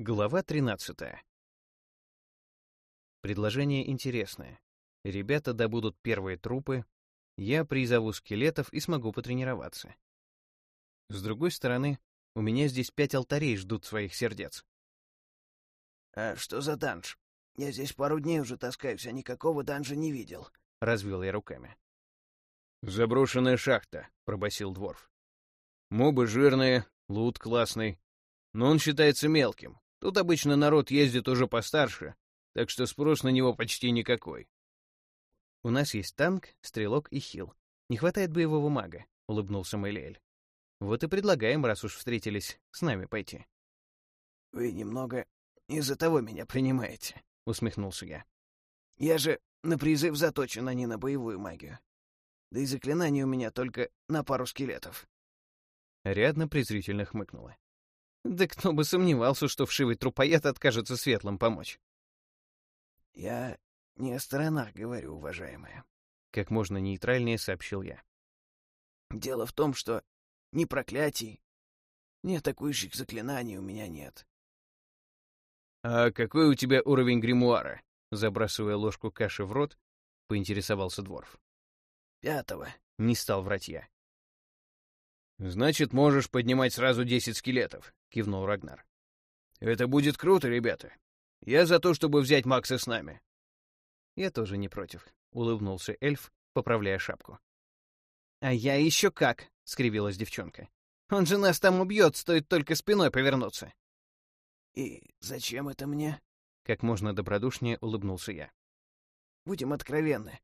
Глава 13. Предложение интересное. Ребята добудут первые трупы, я призову скелетов и смогу потренироваться. С другой стороны, у меня здесь пять алтарей ждут своих сердец. «А что за данж? Я здесь пару дней уже таскаюсь, а никакого данжа не видел», — развел я руками. «Заброшенная шахта», — пробасил Дворф. «Мобы жирные, лут классный, но он считается мелким. Тут обычно народ ездит уже постарше, так что спрос на него почти никакой. «У нас есть танк, стрелок и хил. Не хватает боевого мага», — улыбнулся Мэйлиэль. «Вот и предлагаем, раз уж встретились, с нами пойти». «Вы немного из-за того меня принимаете», — усмехнулся я. «Я же на призыв заточен, а не на боевую магию. Да и заклинание у меня только на пару скелетов». Рядно презрительно хмыкнула. Да кто бы сомневался, что вшивый трупоед откажется светлым помочь. «Я не о сторонах говорю, уважаемая», — как можно нейтральнее сообщил я. «Дело в том, что ни проклятий, ни атакующих заклинаний у меня нет». «А какой у тебя уровень гримуара?» Забрасывая ложку каши в рот, поинтересовался Дворф. «Пятого», — не стал врать я. «Значит, можешь поднимать сразу десять скелетов», — кивнул Рагнар. «Это будет круто, ребята. Я за то, чтобы взять Макса с нами». «Я тоже не против», — улыбнулся эльф, поправляя шапку. «А я еще как!» — скривилась девчонка. «Он же нас там убьет, стоит только спиной повернуться». «И зачем это мне?» — как можно добродушнее улыбнулся я. «Будем откровенны.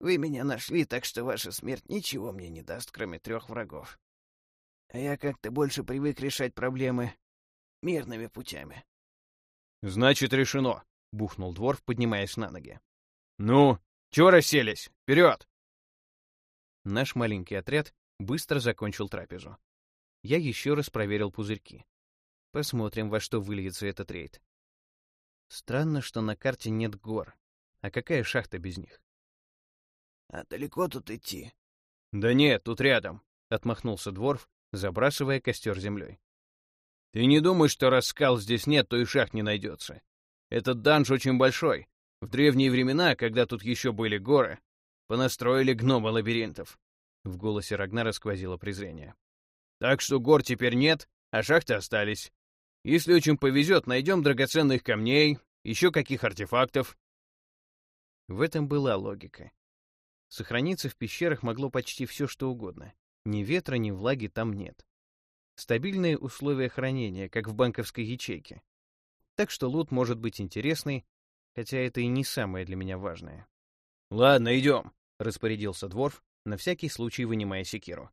Вы меня нашли, так что ваша смерть ничего мне не даст, кроме трех врагов а я как-то больше привык решать проблемы мирными путями. «Значит, решено», — бухнул Дворф, поднимаясь на ноги. «Ну, чего расселись? Вперед!» Наш маленький отряд быстро закончил трапезу. Я еще раз проверил пузырьки. Посмотрим, во что выльется этот рейд. Странно, что на карте нет гор. А какая шахта без них? — А далеко тут идти? — Да нет, тут рядом, — отмахнулся Дворф, забрасывая костер землей. «Ты не думай, что раз скал здесь нет, то и шахт не найдется. Этот данж очень большой. В древние времена, когда тут еще были горы, понастроили гномы лабиринтов». В голосе Рагнара сквозило презрение. «Так что гор теперь нет, а шахты остались. Если очень повезет, найдем драгоценных камней, еще каких артефактов». В этом была логика. Сохраниться в пещерах могло почти все, что угодно. Ни ветра, ни влаги там нет. Стабильные условия хранения, как в банковской ячейке. Так что лут может быть интересный, хотя это и не самое для меня важное. «Ладно, идем», — распорядился Дворф, на всякий случай вынимая секиру.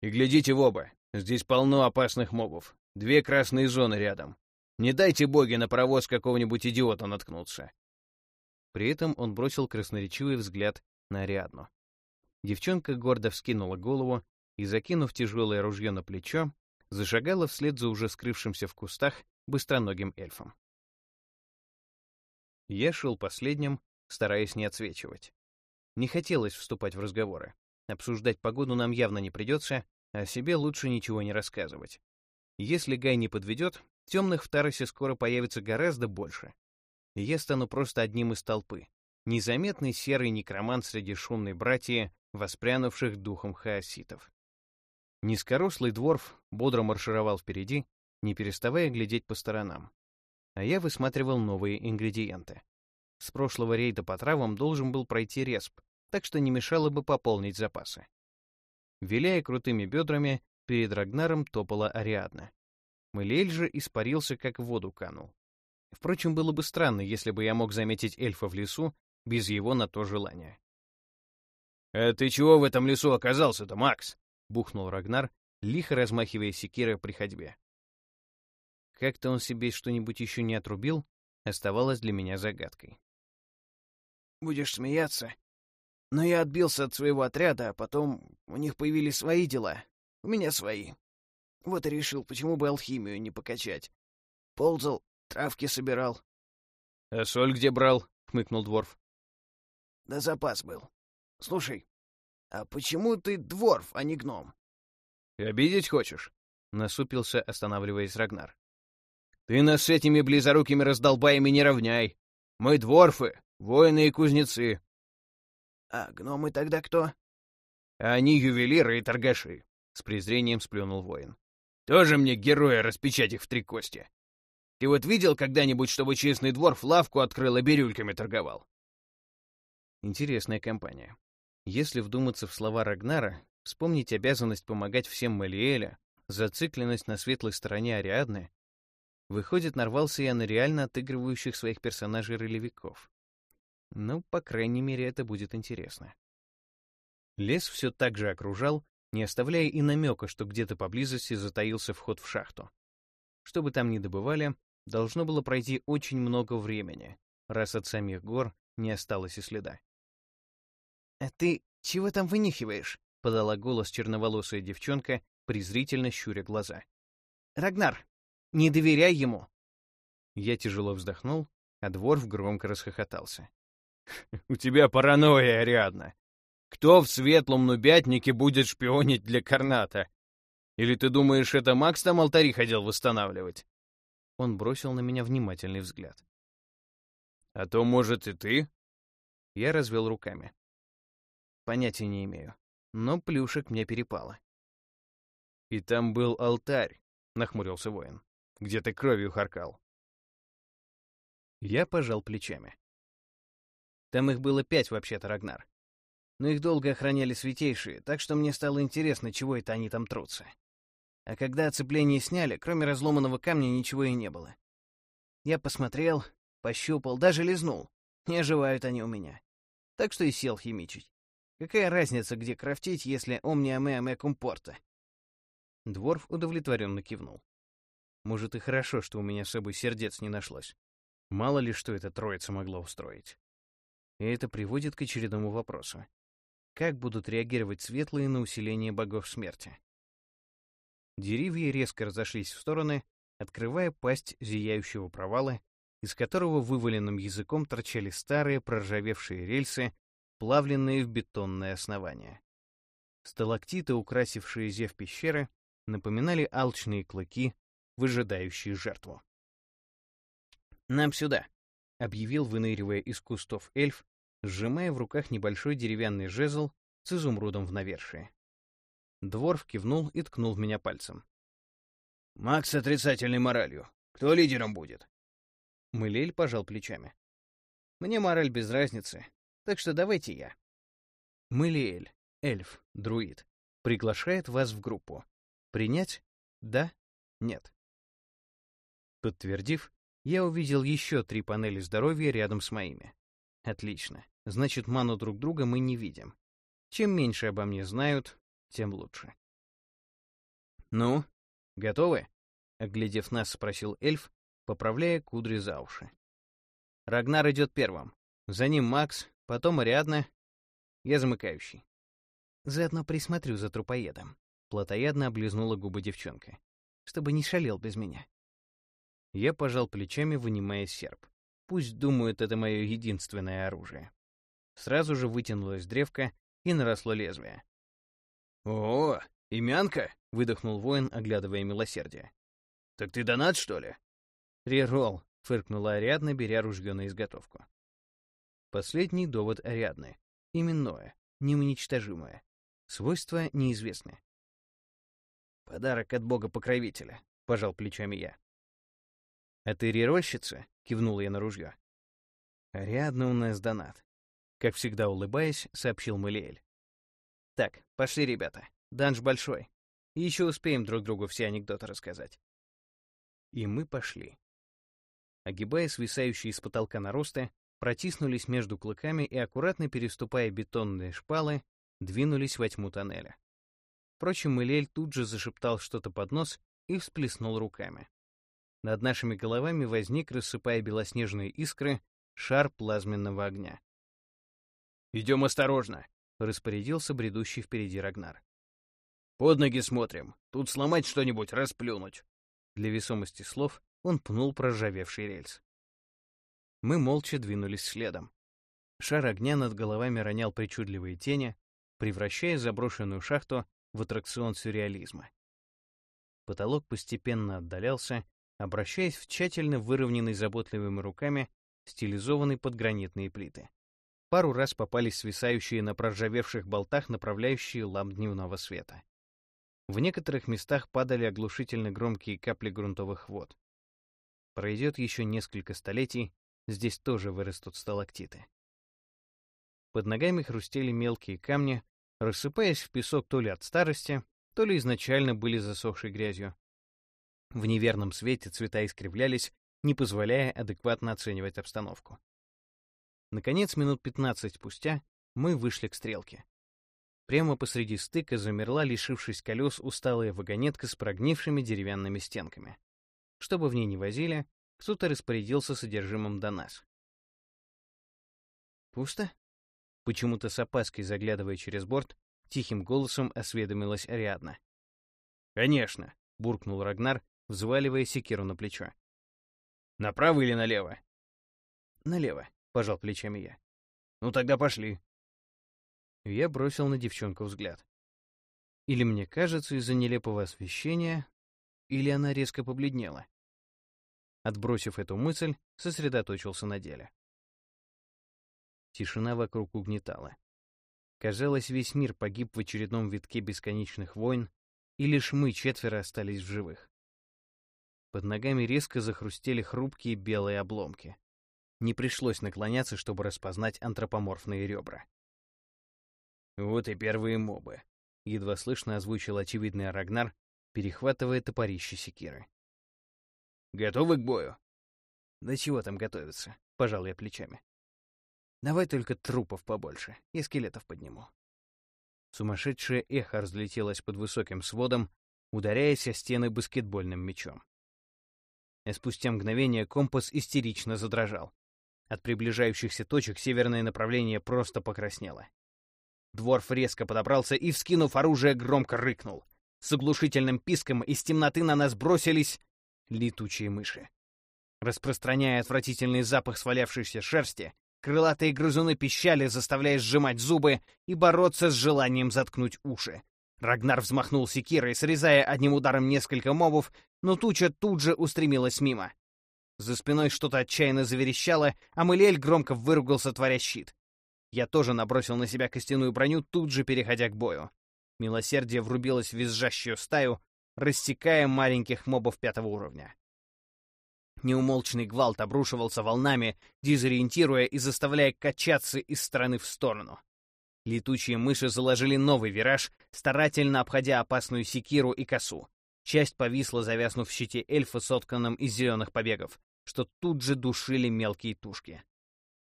«И глядите в оба. Здесь полно опасных мобов. Две красные зоны рядом. Не дайте боги на паровоз какого-нибудь идиота наткнуться». При этом он бросил красноречивый взгляд на Ариадну. Девчонка гордо вскинула голову и, закинув тяжелое ружье на плечо, зашагала вслед за уже скрывшимся в кустах быстроногим эльфом. Я шел последним, стараясь не отсвечивать. Не хотелось вступать в разговоры. Обсуждать погоду нам явно не придется, а себе лучше ничего не рассказывать. Если Гай не подведет, темных в Таросе скоро появится гораздо больше. Я стану просто одним из толпы. Незаметный серый некромант среди шумной братьи, воспрянувших духом хаоситов. Низкорослый дворф бодро маршировал впереди, не переставая глядеть по сторонам. А я высматривал новые ингредиенты. С прошлого рейда по травам должен был пройти респ, так что не мешало бы пополнить запасы. Виляя крутыми бедрами, перед Рагнаром топала Ариадна. Мэлиэль же испарился, как в воду канул. Впрочем, было бы странно, если бы я мог заметить эльфа в лесу без его на то желания. «А ты чего в этом лесу оказался-то, Макс?» — бухнул Рагнар, лихо размахивая секирой при ходьбе. Как-то он себе что-нибудь еще не отрубил, оставалось для меня загадкой. «Будешь смеяться, но я отбился от своего отряда, а потом у них появились свои дела, у меня свои. Вот и решил, почему бы алхимию не покачать. Ползал, травки собирал». «А соль где брал?» — хмыкнул Дворф. «Да запас был. Слушай, а почему ты дворф, а не гном? Обидеть хочешь? Насупился, останавливаясь Рагнар. Ты нас с этими близорукими раздолбаями не равняй. Мы дворфы, воины и кузнецы. А гномы тогда кто? Они ювелиры и торгаши, — с презрением сплюнул воин. Тоже мне героя распечать их в три кости. Ты вот видел когда-нибудь, чтобы честный дворф лавку открыл и бирюльками торговал? Интересная компания. Если вдуматься в слова Рагнара, вспомнить обязанность помогать всем Малиэля, зацикленность на светлой стороне Ариадны, выходит, нарвался я на реально отыгрывающих своих персонажей ролевиков. Ну, по крайней мере, это будет интересно. Лес все так же окружал, не оставляя и намека, что где-то поблизости затаился вход в шахту. Что бы там ни добывали, должно было пройти очень много времени, раз от самих гор не осталось и следа. «А ты чего там вынюхиваешь?» — подала голос черноволосая девчонка, презрительно щуря глаза. «Рагнар, не доверяй ему!» Я тяжело вздохнул, а Дворф громко расхохотался. «У тебя паранойя, Ариадна! Кто в светлом нубятнике будет шпионить для Карната? Или ты думаешь, это Макс там алтари хотел восстанавливать?» Он бросил на меня внимательный взгляд. «А то, может, и ты?» Я развел руками. Понятия не имею, но плюшек мне перепало. «И там был алтарь», — нахмурился воин. «Где ты кровью харкал?» Я пожал плечами. Там их было пять вообще-то, Рагнар. Но их долго охраняли святейшие, так что мне стало интересно, чего это они там трутся. А когда оцепление сняли, кроме разломанного камня ничего и не было. Я посмотрел, пощупал, даже лизнул. Не оживают они у меня. Так что и сел химичить. Какая разница, где крафтить, если омни аме аме кумпорта? Дворф удовлетворенно кивнул. Может, и хорошо, что у меня с собой сердец не нашлось. Мало ли, что эта троица могла устроить. И это приводит к очередному вопросу. Как будут реагировать светлые на усиление богов смерти? Деревья резко разошлись в стороны, открывая пасть зияющего провала, из которого вываленным языком торчали старые проржавевшие рельсы, плавленные в бетонное основание. Сталактиты, украсившие зев пещеры, напоминали алчные клыки, выжидающие жертву. «Нам сюда», — объявил, выныривая из кустов эльф, сжимая в руках небольшой деревянный жезл с изумрудом в навершии. Дворф кивнул и ткнул в меня пальцем. «Макс с отрицательной моралью. Кто лидером будет?» Мылель пожал плечами. «Мне мораль без разницы, так что давайте я». Мылель, эльф, друид, приглашает вас в группу. Принять? Да? Нет. Подтвердив, я увидел еще три панели здоровья рядом с моими. Отлично. Значит, ману друг друга мы не видим. Чем меньше обо мне знают, тем лучше. «Ну, готовы?» — оглядев нас, спросил эльф, поправляя кудри за уши. Рагнар идет первым. За ним Макс, потом Ариадна. Я замыкающий. Заодно присмотрю за трупоедом. Платоядно облизнула губы девчонка. Чтобы не шалел без меня. Я пожал плечами, вынимая серп. Пусть думают, это мое единственное оружие. Сразу же вытянулась древко, и наросло лезвие. «О, имянка!» — выдохнул воин, оглядывая милосердие. «Так ты донат, что ли?» «Реролл», — фыркнула Ариадна, беря ружье на изготовку. Последний довод Ариадны. Именное, неуничтожимое. Свойства неизвестны. «Подарок от бога-покровителя», — пожал плечами я. «А ты рерольщица?» — кивнул я на ружье. «Ариадна у нас донат», — как всегда улыбаясь, сообщил Малиэль. «Так, пошли, ребята. Данж большой. И еще успеем друг другу все анекдоты рассказать». И мы пошли. Огибая свисающие с потолка наросты, протиснулись между клыками и, аккуратно переступая бетонные шпалы, двинулись во тьму тоннеля. Впрочем, Элель тут же зашептал что-то под нос и всплеснул руками. Над нашими головами возник, рассыпая белоснежные искры, шар плазменного огня. «Идем осторожно», — распорядился бредущий впереди Рагнар. «Под ноги смотрим. Тут сломать что-нибудь, расплюнуть». Для весомости слов он пнул проржавевший рельс. Мы молча двинулись следом. Шар огня над головами ронял причудливые тени, превращая заброшенную шахту в аттракцион сюрреализма. Потолок постепенно отдалялся, обращаясь в тщательно выровненный заботливыми руками, стилизованный под гранитные плиты. Пару раз попались свисающие на проржавевших болтах направляющие ламп дневного света. В некоторых местах падали оглушительно громкие капли грунтовых вод. Пройдет еще несколько столетий, здесь тоже вырастут сталактиты. Под ногами хрустели мелкие камни, рассыпаясь в песок то ли от старости, то ли изначально были засохшей грязью. В неверном свете цвета искривлялись, не позволяя адекватно оценивать обстановку. Наконец, минут 15 спустя, мы вышли к стрелке. Прямо посреди стыка замерла, лишившись колес, усталая вагонетка с прогнившими деревянными стенками. Чтобы в ней не возили, кто-то распорядился содержимым до нас. «Пусто?» Почему-то с опаской заглядывая через борт, тихим голосом осведомилась Ариадна. «Конечно», — буркнул Рагнар, взваливая секиру на плечо. «Направо или налево?» «Налево», — пожал плечами я. «Ну тогда пошли». Я бросил на девчонку взгляд. Или мне кажется из-за нелепого освещения, или она резко побледнела. Отбросив эту мысль, сосредоточился на деле. Тишина вокруг угнетала. Казалось, весь мир погиб в очередном витке бесконечных войн, и лишь мы четверо остались в живых. Под ногами резко захрустели хрупкие белые обломки. Не пришлось наклоняться, чтобы распознать антропоморфные ребра. «Вот и первые мобы», — едва слышно озвучил очевидный Рагнар, перехватывая топорище секиры. «Готовы к бою?» «Да чего там готовиться?» — пожал я плечами. «Давай только трупов побольше, и скелетов подниму». Сумасшедшее эхо разлетелось под высоким сводом, ударяясь о стены баскетбольным мячом. И спустя мгновение компас истерично задрожал. От приближающихся точек северное направление просто покраснело. Дворф резко подобрался и, вскинув оружие, громко рыкнул. С оглушительным писком из темноты на нас бросились летучие мыши. Распространяя отвратительный запах свалявшейся шерсти, крылатые грызуны пищали, заставляя сжимать зубы и бороться с желанием заткнуть уши. Рагнар взмахнул секирой, срезая одним ударом несколько мобов, но туча тут же устремилась мимо. За спиной что-то отчаянно заверещало, а Мэлиэль громко выругался, творя щит. Я тоже набросил на себя костяную броню, тут же переходя к бою. Милосердие врубилось в визжащую стаю, рассекая маленьких мобов пятого уровня. Неумолчный гвалт обрушивался волнами, дезориентируя и заставляя качаться из стороны в сторону. Летучие мыши заложили новый вираж, старательно обходя опасную секиру и косу. Часть повисла, завязнув в щите эльфа, сотканном из зеленых побегов, что тут же душили мелкие тушки.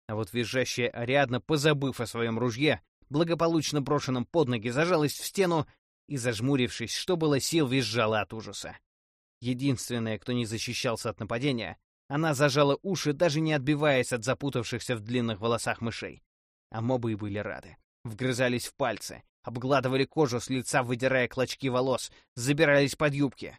А вот визжащая Ариадна, позабыв о своем ружье, благополучно брошенном под ноги, зажалась в стену и, зажмурившись, что было сил, визжала от ужаса. Единственная, кто не защищался от нападения, она зажала уши, даже не отбиваясь от запутавшихся в длинных волосах мышей. А мобы и были рады. Вгрызались в пальцы, обгладывали кожу с лица, выдирая клочки волос, забирались под юбки.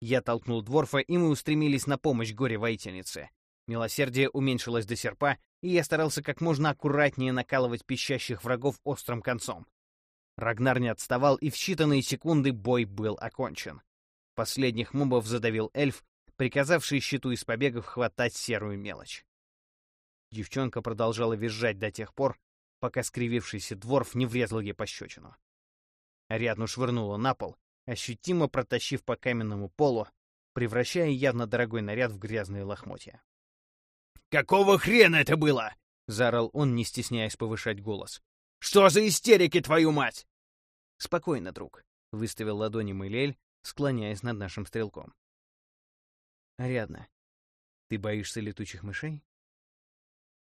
Я толкнул Дворфа, и мы устремились на помощь горе-воительнице. Милосердие уменьшилось до серпа, и я старался как можно аккуратнее накалывать пищащих врагов острым концом. Рагнар не отставал, и в считанные секунды бой был окончен. Последних мобов задавил эльф, приказавший щиту из побегов хватать серую мелочь. Девчонка продолжала визжать до тех пор, пока скривившийся дворф не врезал ей пощечину. Ариадну швырнула на пол, ощутимо протащив по каменному полу, превращая явно дорогой наряд в грязные лохмотья. «Какого хрена это было?» — заорал он, не стесняясь повышать голос. «Что за истерики, твою мать?» «Спокойно, друг», — выставил ладони Мэлель, склоняясь над нашим стрелком. «Ариадна, ты боишься летучих мышей?»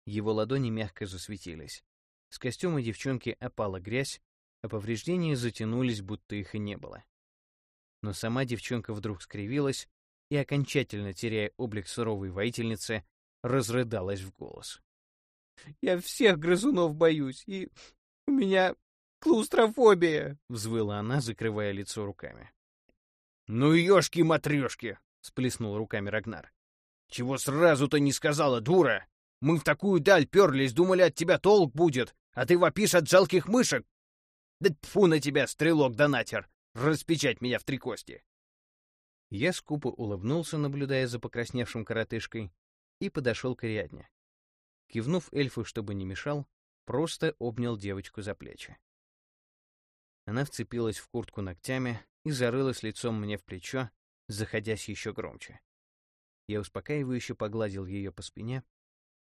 Его ладони мягко засветились. С костюма девчонки опала грязь, а повреждения затянулись, будто их и не было. Но сама девчонка вдруг скривилась и, окончательно теряя облик суровой воительницы, разрыдалась в голос. «Я всех грызунов боюсь, и у меня клаустрофобия!» — взвыла она, закрывая лицо руками. «Ну ёшки-матрёшки!» — сплеснул руками Рагнар. «Чего сразу-то не сказала, дура? Мы в такую даль перлись, думали, от тебя толк будет, а ты вопишь от жалких мышек! Да тьфу на тебя, стрелок-донатер! Распечать меня в три кости!» Я скупо улыбнулся, наблюдая за покрасневшим коротышкой, и подошел к Ариадне. Кивнув эльфу, чтобы не мешал, просто обнял девочку за плечи. Она вцепилась в куртку ногтями и зарылась лицом мне в плечо, заходясь еще громче. Я успокаивающе погладил ее по спине,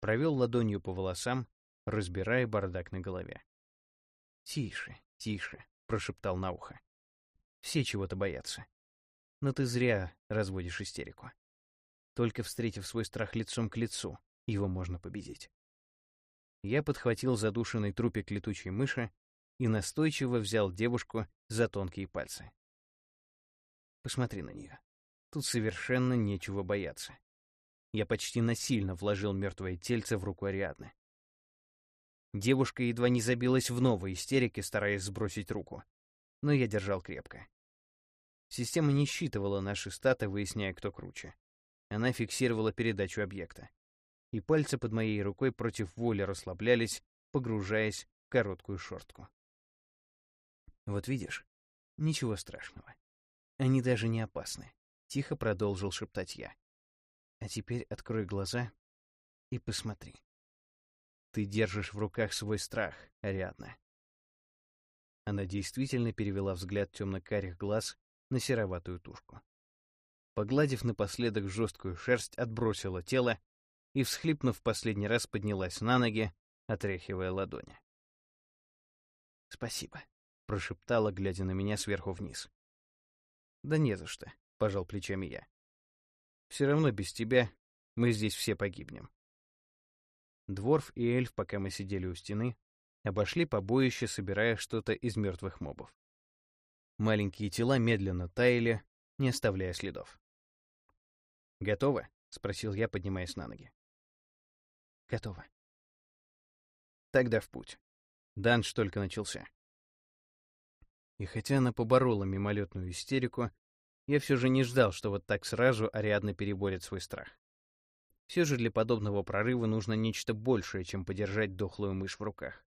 провел ладонью по волосам, разбирая бардак на голове. «Тише, тише», — прошептал на ухо. «Все чего-то боятся. Но ты зря разводишь истерику. Только встретив свой страх лицом к лицу, его можно победить». Я подхватил задушенный трупик летучей мыши и настойчиво взял девушку за тонкие пальцы. Посмотри на нее. Тут совершенно нечего бояться. Я почти насильно вложил мертвое тельце в руку Ариадны. Девушка едва не забилась в новой истерике, стараясь сбросить руку. Но я держал крепко. Система не считывала наши статы, выясняя, кто круче. Она фиксировала передачу объекта. И пальцы под моей рукой против воли расслаблялись, погружаясь в короткую шортку. Вот видишь, ничего страшного. Они даже не опасны, — тихо продолжил шептать я. А теперь открой глаза и посмотри. Ты держишь в руках свой страх, Ариадна. Она действительно перевела взгляд темно-карих глаз на сероватую тушку. Погладив напоследок жесткую шерсть, отбросила тело и, всхлипнув последний раз, поднялась на ноги, отряхивая ладони. «Спасибо», — прошептала, глядя на меня сверху вниз. «Да не за что», — пожал плечами я. «Все равно без тебя мы здесь все погибнем». Дворф и эльф, пока мы сидели у стены, обошли побоище, собирая что-то из мертвых мобов. Маленькие тела медленно таяли, не оставляя следов. «Готово?» — спросил я, поднимаясь на ноги. «Готово». Тогда в путь. Данж только начался. И хотя она поборола мимолетную истерику, я все же не ждал, что вот так сразу Ариадна переборет свой страх. Все же для подобного прорыва нужно нечто большее, чем подержать дохлую мышь в руках.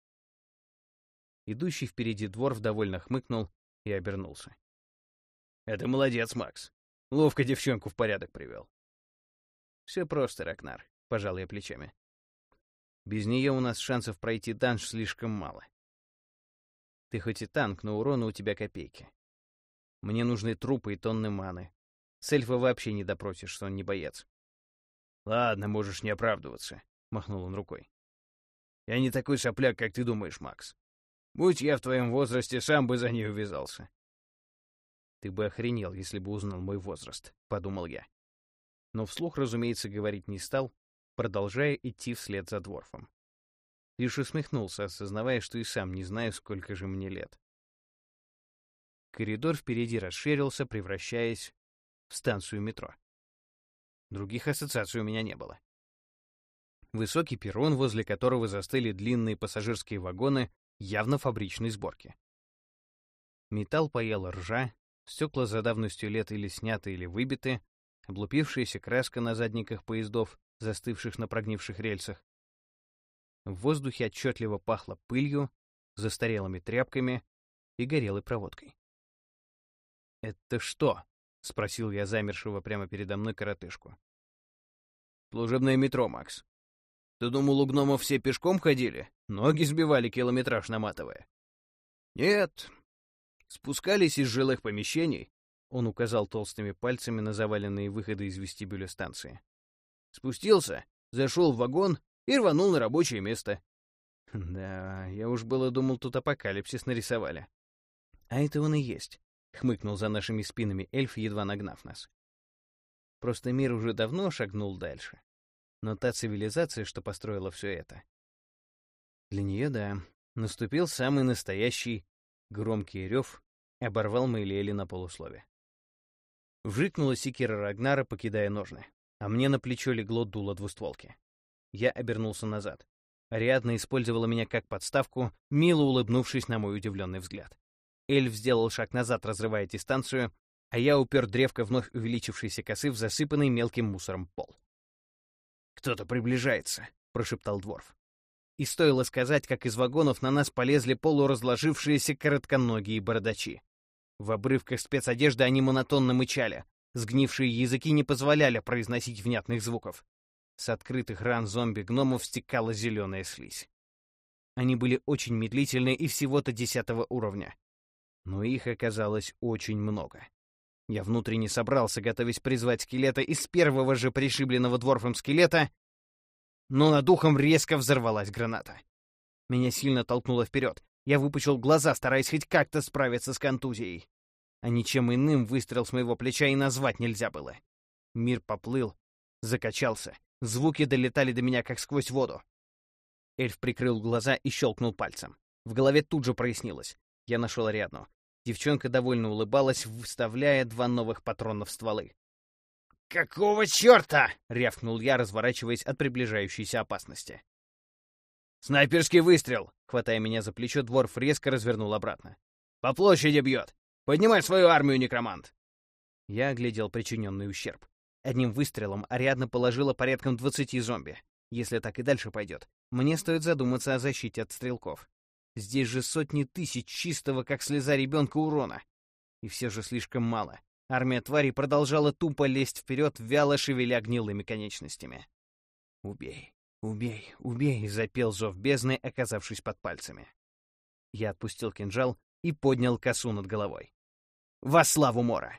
Идущий впереди дворф довольно хмыкнул и обернулся. «Это молодец, Макс. Ловко девчонку в порядок привел». «Все просто, Ракнар», — пожал я плечами. «Без нее у нас шансов пройти данж слишком мало. Ты хоть и танк, но урона у тебя копейки. Мне нужны трупы и тонны маны. С эльфа вообще не допросишь, что он не боец. «Ладно, можешь не оправдываться», — махнул он рукой. «Я не такой сопляк, как ты думаешь, Макс. Будь я в твоем возрасте, сам бы за ней увязался». «Ты бы охренел, если бы узнал мой возраст», — подумал я. Но вслух, разумеется, говорить не стал, продолжая идти вслед за дворфом. Лишь усмехнулся, осознавая, что и сам не знаю, сколько же мне лет. Коридор впереди расширился, превращаясь в станцию метро. Других ассоциаций у меня не было. Высокий перрон, возле которого застыли длинные пассажирские вагоны, явно фабричной сборки. Металл паял ржа, стекла за давностью лет или сняты, или выбиты, облупившаяся краска на задниках поездов, застывших на прогнивших рельсах. В воздухе отчетливо пахло пылью, застарелыми тряпками и горелой проводкой. «Это что?» — спросил я замершего прямо передо мной коротышку. «Служебное метро, Макс. Ты думал, у гномов все пешком ходили? Ноги сбивали километраж наматывая?» «Нет. Спускались из жилых помещений», — он указал толстыми пальцами на заваленные выходы из вестибюля станции. «Спустился, зашел в вагон и рванул на рабочее место». «Да, я уж было думал, тут апокалипсис нарисовали». «А это он и есть. — хмыкнул за нашими спинами эльф, едва нагнав нас. Просто мир уже давно шагнул дальше. Но та цивилизация, что построила все это... Для нее, да, наступил самый настоящий громкий рев, оборвал Мэйлиэли на полуслове. Вжикнула секира Рагнара, покидая ножны, а мне на плечо легло дуло двустволки. Я обернулся назад. Ариадна использовала меня как подставку, мило улыбнувшись на мой удивленный взгляд. Эльф сделал шаг назад, разрывая дистанцию, а я упер древко вновь увеличившейся косы в засыпанный мелким мусором пол. «Кто-то приближается», — прошептал Дворф. И стоило сказать, как из вагонов на нас полезли полуразложившиеся коротконогие бородачи. В обрывках спецодежды они монотонно мычали. Сгнившие языки не позволяли произносить внятных звуков. С открытых ран зомби-гномов стекала зеленая слизь. Они были очень медлительны и всего-то десятого уровня. Но их оказалось очень много. Я внутренне собрался, готовясь призвать скелета из первого же пришибленного дворфом скелета, но над ухом резко взорвалась граната. Меня сильно толкнуло вперед. Я выпучил глаза, стараясь хоть как-то справиться с контузией. А ничем иным выстрел с моего плеча и назвать нельзя было. Мир поплыл, закачался. Звуки долетали до меня, как сквозь воду. Эльф прикрыл глаза и щелкнул пальцем. В голове тут же прояснилось. Я нашел Ариадну. Девчонка довольно улыбалась, вставляя два новых патрона в стволы. «Какого черта?» — рявкнул я, разворачиваясь от приближающейся опасности. «Снайперский выстрел!» — хватая меня за плечо, Дворф резко развернул обратно. «По площади бьет! Поднимай свою армию, некромант!» Я оглядел причиненный ущерб. Одним выстрелом Ариадна положила порядком двадцати зомби. Если так и дальше пойдет, мне стоит задуматься о защите от стрелков. Здесь же сотни тысяч чистого, как слеза ребенка, урона. И все же слишком мало. Армия тварей продолжала тупо лезть вперед, вяло шевеля гнилыми конечностями. «Убей, убей, убей!» — запел зов бездны, оказавшись под пальцами. Я отпустил кинжал и поднял косу над головой. «Во славу Мора!»